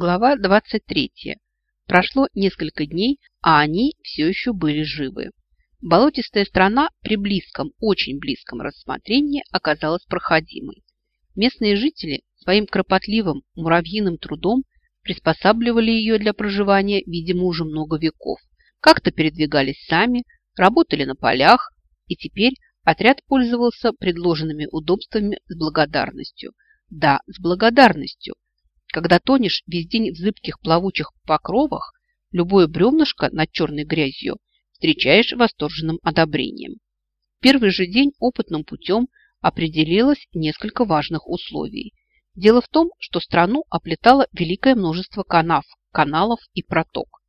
Глава 23. Прошло несколько дней, а они все еще были живы. Болотистая страна при близком, очень близком рассмотрении оказалась проходимой. Местные жители своим кропотливым муравьиным трудом приспосабливали ее для проживания, видимо, уже много веков. Как-то передвигались сами, работали на полях, и теперь отряд пользовался предложенными удобствами с благодарностью. Да, с благодарностью – когда тонешь весь день в зыбких плавучих покровах, любое бревнышко над черной грязью встречаешь восторженным одобрением. В первый же день опытным путем определилось несколько важных условий. Дело в том, что страну оплетало великое множество канав, каналов и проток.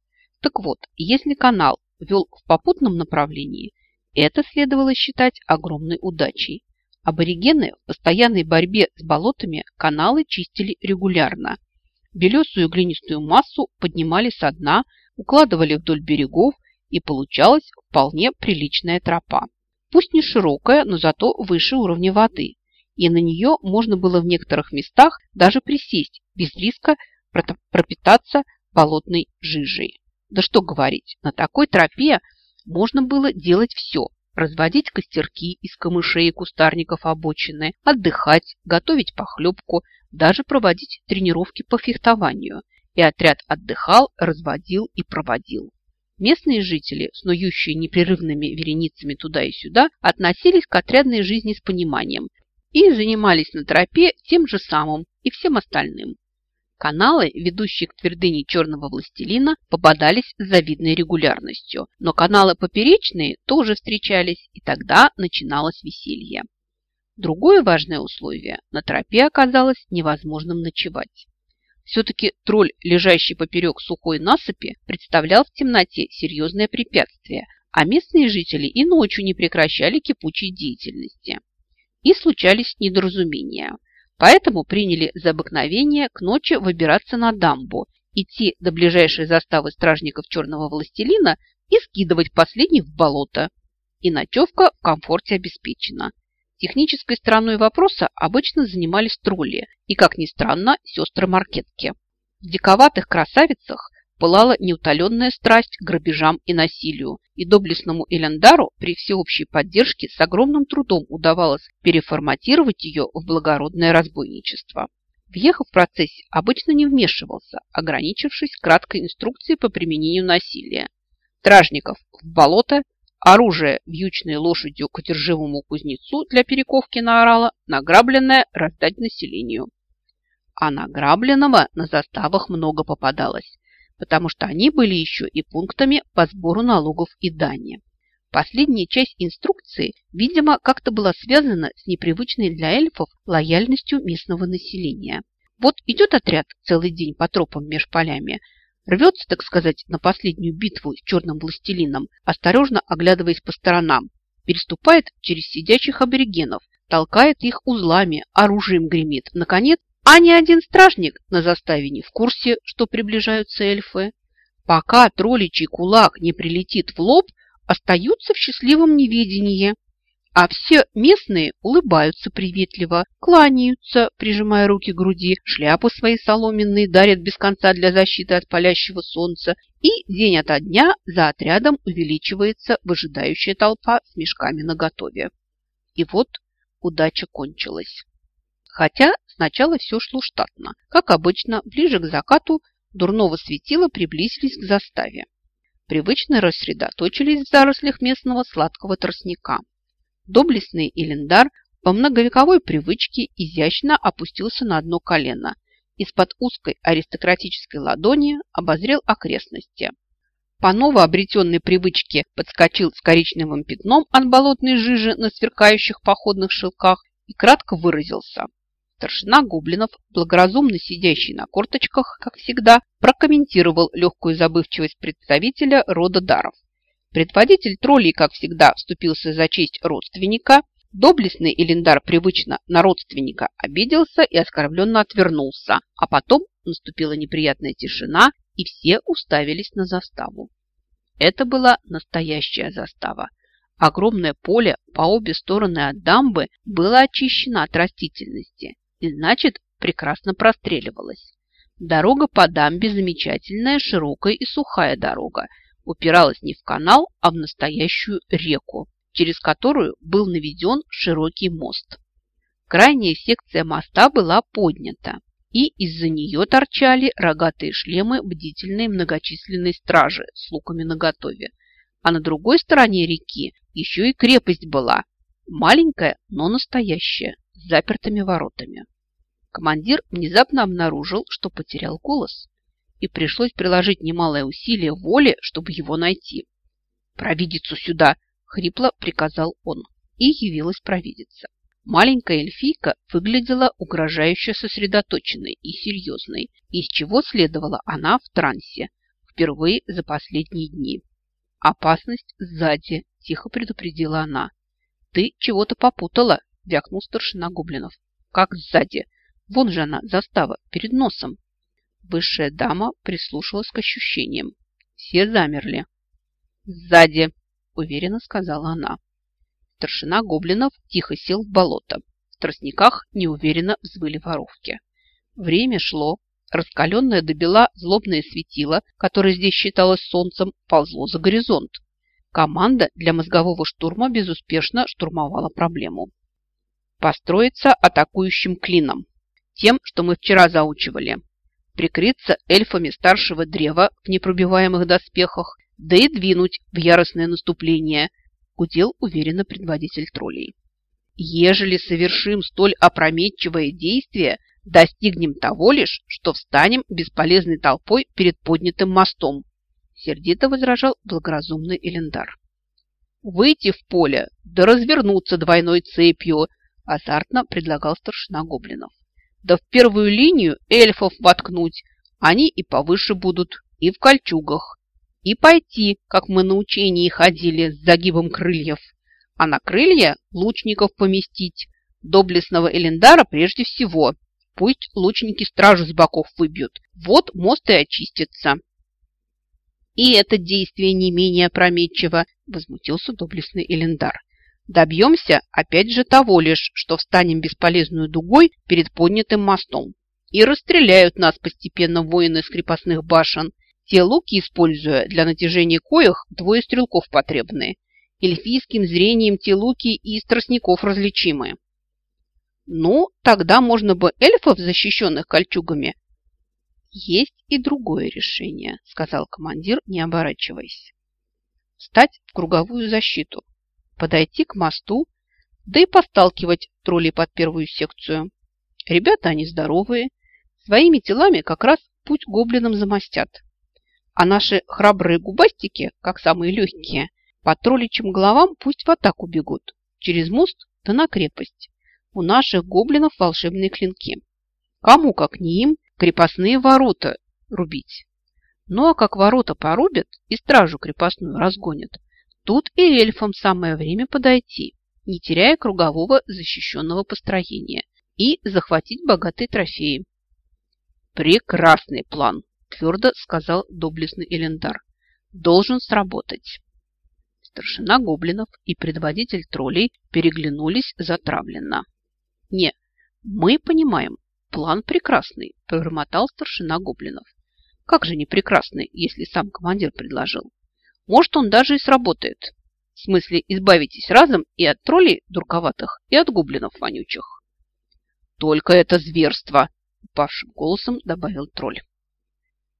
Так вот, если канал вел в попутном направлении, это следовало считать огромной удачей. Аборигены в постоянной борьбе с болотами каналы чистили регулярно. Белесую глинистую массу поднимали со дна, укладывали вдоль берегов, и получалась вполне приличная тропа. Пусть не широкая, но зато выше уровня воды, и на нее можно было в некоторых местах даже присесть, без риска пропитаться болотной жижей. Да что говорить, на такой тропе можно было делать все, разводить костерки из камышей и кустарников обочины, отдыхать, готовить похлебку, даже проводить тренировки по фехтованию. И отряд отдыхал, разводил и проводил. Местные жители, снующие непрерывными вереницами туда и сюда, относились к отрядной жизни с пониманием и занимались на тропе тем же самым и всем остальным. Каналы, ведущие к твердыне черного властелина, попадались с завидной регулярностью, но каналы поперечные тоже встречались, и тогда начиналось веселье. Другое важное условие – на тропе оказалось невозможным ночевать. Все-таки тролль, лежащий поперек сухой насыпи, представлял в темноте серьезное препятствие, а местные жители и ночью не прекращали кипучей деятельности. И случались недоразумения – Поэтому приняли за обыкновение к ночи выбираться на дамбу, идти до ближайшей заставы стражников черного властелина и скидывать последних в болото. И ночевка в комфорте обеспечена. Технической стороной вопроса обычно занимались тролли и, как ни странно, сестры-маркетки. В диковатых красавицах пылала неутоленная страсть к грабежам и насилию, и доблестному Элендару при всеобщей поддержке с огромным трудом удавалось переформатировать ее в благородное разбойничество. Въехав в процессе, обычно не вмешивался, ограничившись краткой инструкцией по применению насилия. Стражников в болото, оружие вьючной лошадью к одержимому кузнецу для перековки на орала, награбленное раздать населению. А награбленного на заставах много попадалось потому что они были еще и пунктами по сбору налогов и дани. Последняя часть инструкции, видимо, как-то была связана с непривычной для эльфов лояльностью местного населения. Вот идет отряд целый день по тропам меж полями, рвется, так сказать, на последнюю битву с черным властелином, осторожно оглядываясь по сторонам, переступает через сидящих аборигенов, толкает их узлами, оружием гремит. Наконец, а ни один стражник на заставе не в курсе, что приближаются эльфы. Пока тролличий кулак не прилетит в лоб, остаются в счастливом неведении. А все местные улыбаются приветливо, кланяются, прижимая руки к груди, шляпы свои соломенные дарят без конца для защиты от палящего солнца, и день ото дня за отрядом увеличивается выжидающая толпа с мешками наготове. И вот удача кончилась. Хотя сначала все шло штатно. Как обычно, ближе к закату дурного светила приблизились к заставе. Привычно рассредоточились в зарослях местного сладкого тростника. Доблестный Элендар по многовековой привычке изящно опустился на одно колено. Из-под узкой аристократической ладони обозрел окрестности. По новообретенной привычке подскочил с коричневым пятном от болотной жижи на сверкающих походных шелках и кратко выразился. Старшина гоблинов, благоразумно сидящий на корточках, как всегда, прокомментировал легкую забывчивость представителя рода даров. Предводитель троллей, как всегда, вступился за честь родственника. Доблестный Элендар привычно на родственника обиделся и оскорбленно отвернулся, а потом наступила неприятная тишина, и все уставились на заставу. Это была настоящая застава. Огромное поле по обе стороны от дамбы было очищено от растительности и значит прекрасно простреливалась. Дорога по дамбе замечательная, широкая и сухая дорога, упиралась не в канал, а в настоящую реку, через которую был наведен широкий мост. Крайняя секция моста была поднята, и из-за нее торчали рогатые шлемы бдительной многочисленной стражи с луками наготове. А на другой стороне реки еще и крепость была, маленькая, но настоящая, с запертыми воротами. Командир внезапно обнаружил, что потерял голос, и пришлось приложить немалое усилие воли, чтобы его найти. «Провидицу сюда!» – хрипло приказал он, и явилась провидица. Маленькая эльфийка выглядела угрожающе сосредоточенной и серьезной, из чего следовала она в трансе впервые за последние дни. «Опасность сзади», – тихо предупредила она. «Ты чего-то попутала», – вякнул старшина гоблинов. «Как сзади? Вон же она, застава, перед носом». Высшая дама прислушалась к ощущениям. Все замерли. «Сзади», – уверенно сказала она. Старшина гоблинов тихо сел в болото. В тростниках неуверенно взвыли воровки. Время шло. Раскаленное до бела злобное светило, которое здесь считалось солнцем, ползло за горизонт. Команда для мозгового штурма безуспешно штурмовала проблему. Построиться атакующим клином. Тем, что мы вчера заучивали. Прикрыться эльфами старшего древа в непробиваемых доспехах, да и двинуть в яростное наступление, гудел уверенно предводитель троллей. Ежели совершим столь опрометчивое действие, достигнем того лишь, что встанем бесполезной толпой перед поднятым мостом, сердито возражал благоразумный Элендар. Выйти в поле, да развернуться двойной цепью, азартно предлагал старшина гоблинов. Да в первую линию эльфов воткнуть, они и повыше будут, и в кольчугах и пойти, как мы на учении ходили с загибом крыльев, а на крылья лучников поместить, доблестного Элендара прежде всего. Пусть лучники стражу с боков выбьют, вот мост и очистится. И это действие не менее опрометчиво, возмутился доблестный Элендар. Добьемся опять же того лишь, что встанем бесполезную дугой перед поднятым мостом. И расстреляют нас постепенно воины с крепостных башен, те луки, используя для натяжения коих, двое стрелков потребны. Эльфийским зрением те луки и из тростников различимы. Ну, тогда можно бы эльфов, защищенных кольчугами. Есть и другое решение, сказал командир, не оборачиваясь. Встать в круговую защиту, подойти к мосту, да и посталкивать троллей под первую секцию. Ребята они здоровые, своими телами как раз путь гоблинам замостят. А наши храбрые губастики, как самые легкие, по тролличьим головам пусть в атаку бегут. Через мост да на крепость. У наших гоблинов волшебные клинки. Кому, как не им, крепостные ворота рубить. Ну а как ворота порубят и стражу крепостную разгонят, тут и эльфам самое время подойти, не теряя кругового защищенного построения, и захватить богатые трофеи. Прекрасный план, твердо сказал доблестный Элендар. Должен сработать. Старшина гоблинов и предводитель троллей переглянулись затравленно. Не, мы понимаем, план прекрасный, пробормотал старшина гоблинов. Как же не прекрасный, если сам командир предложил? Может, он даже и сработает. В смысле, избавитесь разом и от троллей дурковатых, и от гоблинов вонючих. Только это зверство, упавшим голосом добавил тролль.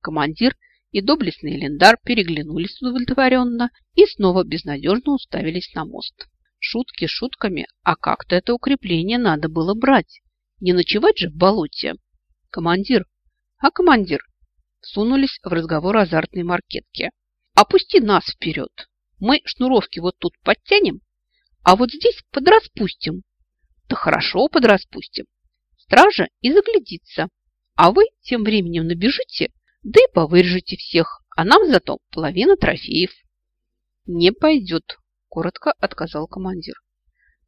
Командир и доблестный Лендар переглянулись удовлетворенно и снова безнадежно уставились на мост. Шутки шутками, а как-то это укрепление надо было брать. Не ночевать же в болоте. Командир, а командир? Сунулись в разговор азартной маркетки. Опусти нас вперед. Мы шнуровки вот тут подтянем, а вот здесь подраспустим. Да хорошо подраспустим. Стража и заглядится. А вы тем временем набежите да и повырежете всех, а нам зато половина трофеев. Не пойдет, коротко отказал командир.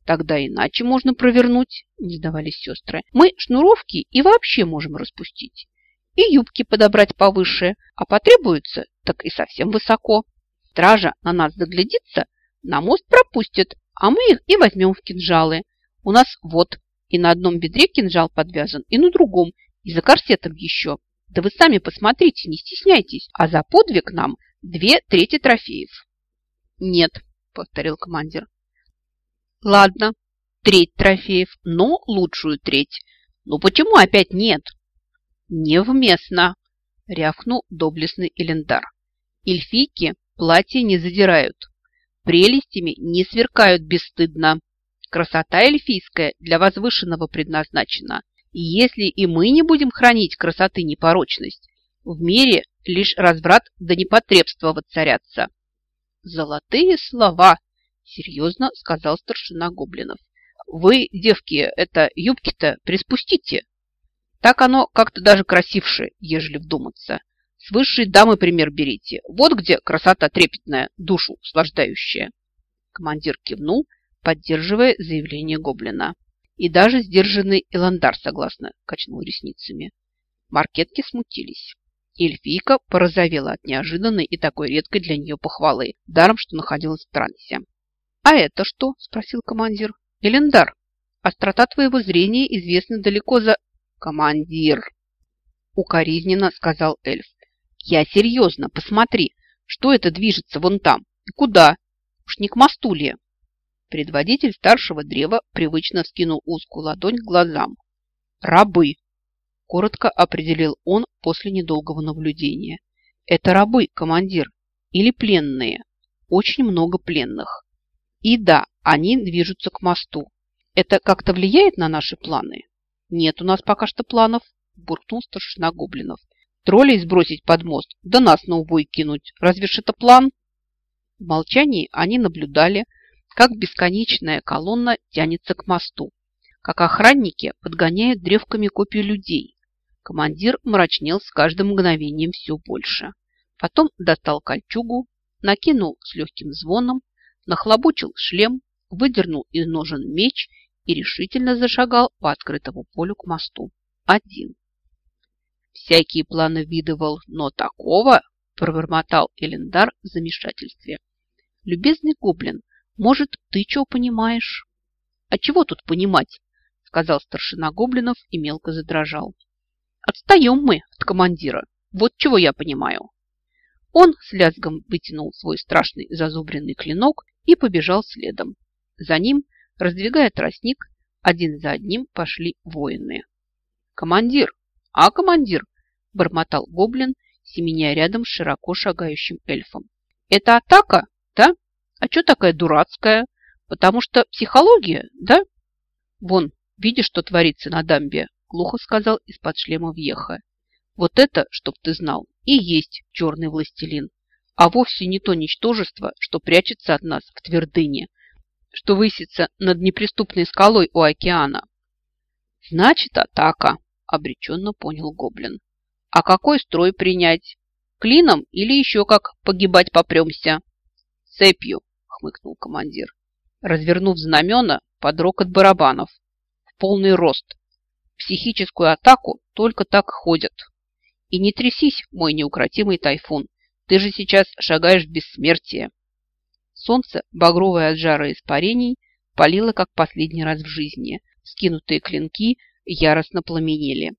Тогда иначе можно провернуть, не сдавались сестры. Мы шнуровки и вообще можем распустить. И юбки подобрать повыше, а потребуется, так и совсем высоко. Стража на нас заглядится, на мост пропустит, а мы их и возьмем в кинжалы. У нас вот и на одном бедре кинжал подвязан, и на другом, и за корсетом еще. Да вы сами посмотрите, не стесняйтесь, а за подвиг нам две трети трофеев. Нет, повторил командир. Ладно, треть трофеев, но лучшую треть. Ну почему опять нет? Невместно, рявкнул доблестный Элендар. Эльфийки платья не задирают, прелестями не сверкают бесстыдно. Красота эльфийская для возвышенного предназначена. И если и мы не будем хранить красоты непорочность, в мире лишь разврат да непотребство воцарятся. Золотые слова, серьезно сказал старшина гоблинов. Вы, девки, это юбки-то приспустите. Так оно как-то даже красивше, ежели вдуматься. С высшей дамы пример берите. Вот где красота трепетная, душу услаждающая. Командир кивнул поддерживая заявление гоблина. И даже сдержанный Иландар согласно качнул ресницами. Маркетки смутились. Эльфийка порозовела от неожиданной и такой редкой для нее похвалы, даром, что находилась в трансе. «А это что?» – спросил командир. «Элендар, острота твоего зрения известна далеко за...» «Командир!» – укоризненно сказал эльф. «Я серьезно, посмотри, что это движется вон там и куда? Уж не к мосту ли?» Предводитель старшего древа привычно вскинул узкую ладонь к глазам. «Рабы!» – коротко определил он после недолгого наблюдения. «Это рабы, командир, или пленные. Очень много пленных. И да, они движутся к мосту. Это как-то влияет на наши планы?» «Нет у нас пока что планов», – буркнул старшина гоблинов. «Троллей сбросить под мост, да нас на убой кинуть. Разве ж это план?» В молчании они наблюдали, как бесконечная колонна тянется к мосту, как охранники подгоняют древками копию людей. Командир мрачнел с каждым мгновением все больше. Потом достал кольчугу, накинул с легким звоном, нахлобучил шлем, выдернул из ножен меч и решительно зашагал по открытому полю к мосту. Один. Всякие планы видывал, но такого, пробормотал Элендар в замешательстве. Любезный гоблин, может, ты что понимаешь? А чего тут понимать? Сказал старшина гоблинов и мелко задрожал. Отстаем мы от командира. Вот чего я понимаю. Он с лязгом вытянул свой страшный зазубренный клинок и побежал следом. За ним, раздвигая тростник, один за одним пошли воины. «Командир! А, командир!» – бормотал гоблин, семеня рядом с широко шагающим эльфом. «Это атака, да?» А что такая дурацкая? Потому что психология, да? Вон, видишь, что творится на дамбе? Глухо сказал из-под шлема въеха. Вот это, чтоб ты знал, и есть черный властелин. А вовсе не то ничтожество, что прячется от нас в твердыне, что высится над неприступной скалой у океана. Значит, атака, обреченно понял гоблин. А какой строй принять? Клином или еще как погибать попремся? Цепью, хмыкнул командир. Развернув знамена под рокот барабанов. В полный рост. Психическую атаку только так ходят. И не трясись, мой неукротимый тайфун. Ты же сейчас шагаешь в бессмертие. Солнце, багровое от жара испарений, палило как последний раз в жизни. Скинутые клинки яростно пламенели.